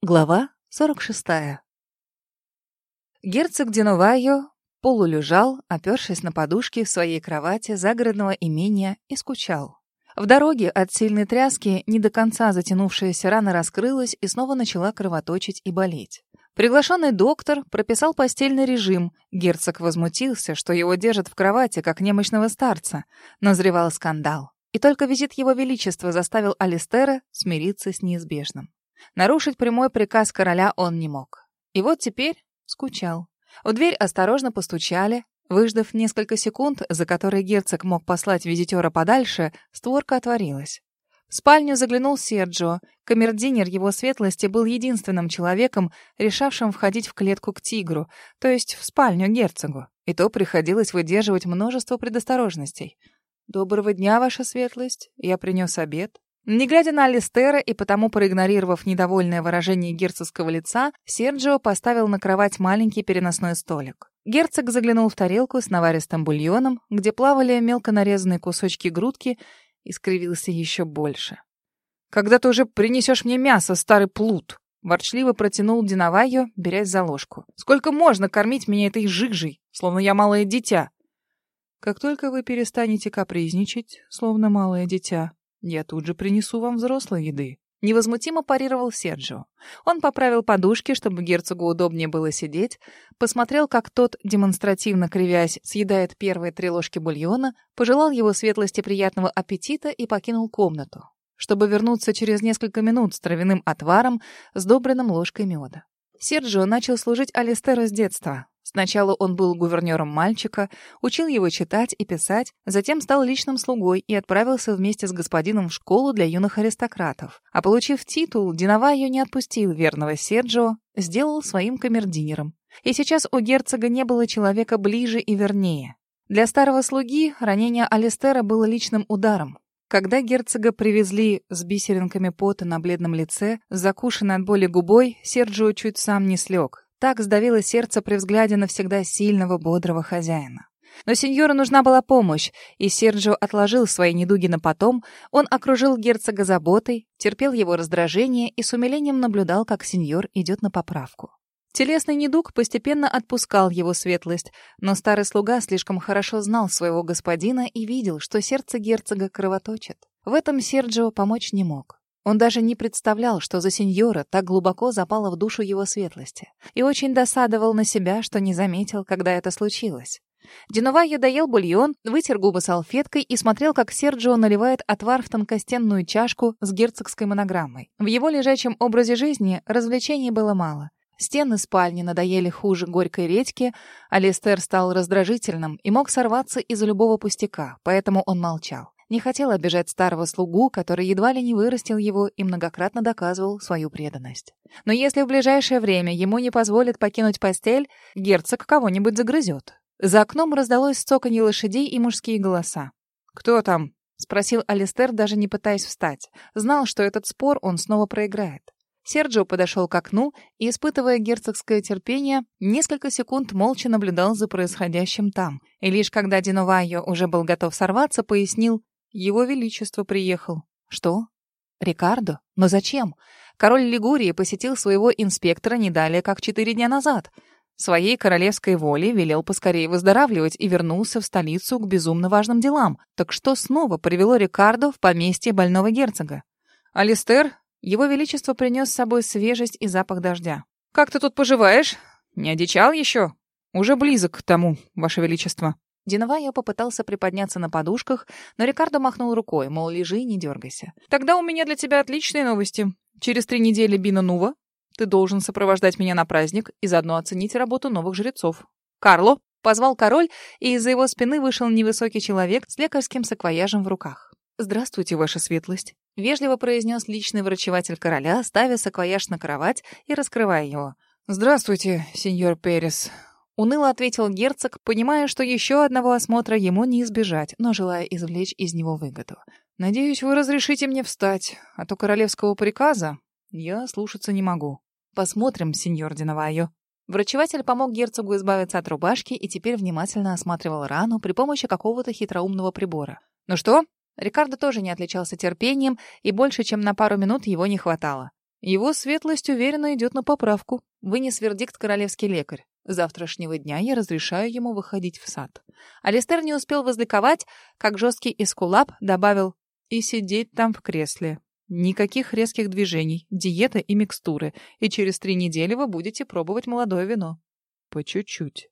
Глава 46. Герцог Диновайо полулежал, опершись на подушки в своей кровати загородного имения и скучал. В дороге от сильной тряски не до конца затянувшаяся рана раскрылась и снова начала кровоточить и болеть. Приглашенный доктор прописал постельный режим. Герцог возмутился, что его держат в кровати, как немощного старца. Назревал скандал. И только визит его величества заставил Алистера смириться с неизбежным. Нарушить прямой приказ короля он не мог. И вот теперь скучал. В дверь осторожно постучали. Выждав несколько секунд, за которые герцог мог послать визитера подальше, створка отворилась. В спальню заглянул Серджио. Камердинер его светлости был единственным человеком, решавшим входить в клетку к тигру, то есть в спальню герцогу. И то приходилось выдерживать множество предосторожностей. «Доброго дня, ваша светлость. Я принес обед». Не глядя на Алистера и потому проигнорировав недовольное выражение герцогского лица, Серджио поставил на кровать маленький переносной столик. Герцог заглянул в тарелку с наваристым бульоном, где плавали мелко нарезанные кусочки грудки, и скривился еще больше. «Когда ты уже принесешь мне мясо, старый плут?» Ворчливо протянул Диновайо, берясь за ложку. «Сколько можно кормить меня этой жижей, словно я малое дитя?» «Как только вы перестанете капризничать, словно малое дитя, я тут же принесу вам взрослой еды. Невозмутимо парировал Серджио. Он поправил подушки, чтобы герцогу удобнее было сидеть, посмотрел, как тот, демонстративно кривясь, съедает первые три ложки бульона, пожелал его светлости приятного аппетита и покинул комнату, чтобы вернуться через несколько минут с травяным отваром, сдобренным ложкой меда. Серджио начал служить Алистеру с детства. Сначала он был гувернером мальчика, учил его читать и писать, затем стал личным слугой и отправился вместе с господином в школу для юных аристократов. А получив титул, Диновайо не отпустил верного Серджио, сделал своим камердинером. И сейчас у герцога не было человека ближе и вернее. Для старого слуги ранение Алистера было личным ударом. Когда герцога привезли с бисеринками пота на бледном лице, закушенной от боли губой, Серджио чуть сам не слег, так сдавило сердце при взгляде на всегда сильного, бодрого хозяина. Но сеньору нужна была помощь, и Серджио отложил свои недуги на потом, он окружил герцога заботой, терпел его раздражение и с умилением наблюдал, как сеньор идет на поправку. Телесный недуг постепенно отпускал его светлость, но старый слуга слишком хорошо знал своего господина и видел, что сердце герцога кровоточит. В этом Серджио помочь не мог. Он даже не представлял, что за сеньора так глубоко запала в душу его светлости, и очень досадовал на себя, что не заметил, когда это случилось. Диновайо доел бульон, вытер губы салфеткой и смотрел, как Серджио наливает отвар в тонкостенную чашку с герцогской монограммой. В его лежачем образе жизни развлечений было мало. Стены спальни надоели хуже горькой редьки, Алистер стал раздражительным и мог сорваться из-за любого пустяка, поэтому он молчал не хотел обижать старого слугу, который едва ли не вырастил его и многократно доказывал свою преданность. Но если в ближайшее время ему не позволят покинуть постель, герцог кого-нибудь загрызет. За окном раздалось цоканье лошадей и мужские голоса. «Кто там?» — спросил Алистер, даже не пытаясь встать. Знал, что этот спор он снова проиграет. Серджио подошел к окну и, испытывая герцогское терпение, несколько секунд молча наблюдал за происходящим там. И лишь когда Диновайо уже был готов сорваться, пояснил его Величество приехал. Что? Рикардо? Но зачем? Король Лигурии посетил своего инспектора не далее, как четыре дня назад. Своей королевской воле велел поскорее выздоравливать и вернулся в столицу к безумно важным делам. Так что снова привело Рикардо в поместье больного герцога? Алистер, его величество принес с собой свежесть и запах дождя. «Как ты тут поживаешь? Не одичал еще?» «Уже близок к тому, ваше величество». Диновайо попытался приподняться на подушках, но Рикардо махнул рукой, мол, лежи и не дергайся. «Тогда у меня для тебя отличные новости. Через три недели Бина Нува ты должен сопровождать меня на праздник и заодно оценить работу новых жрецов. Карло!» — позвал король, и из-за его спины вышел невысокий человек с лекарским саквояжем в руках. «Здравствуйте, ваша светлость», — вежливо произнес личный врачеватель короля, ставя саквояж на кровать и раскрывая его. «Здравствуйте, сеньор Перес. Уныло ответил герцог, понимая, что еще одного осмотра ему не избежать, но желая извлечь из него выгоду. «Надеюсь, вы разрешите мне встать, а то королевского приказа я слушаться не могу. Посмотрим, сеньор Диновайо». Врачеватель помог герцогу избавиться от рубашки и теперь внимательно осматривал рану при помощи какого-то хитроумного прибора. «Ну что?» Рикардо тоже не отличался терпением, и больше, чем на пару минут его не хватало. Его светлость уверенно идет на поправку. Вынес вердикт королевский лекарь. Завтрашнего дня я разрешаю ему выходить в сад. Алистер не успел возликовать, как жесткий эскулап добавил «и сидеть там в кресле». Никаких резких движений, диета и микстуры, и через три недели вы будете пробовать молодое вино. По чуть-чуть.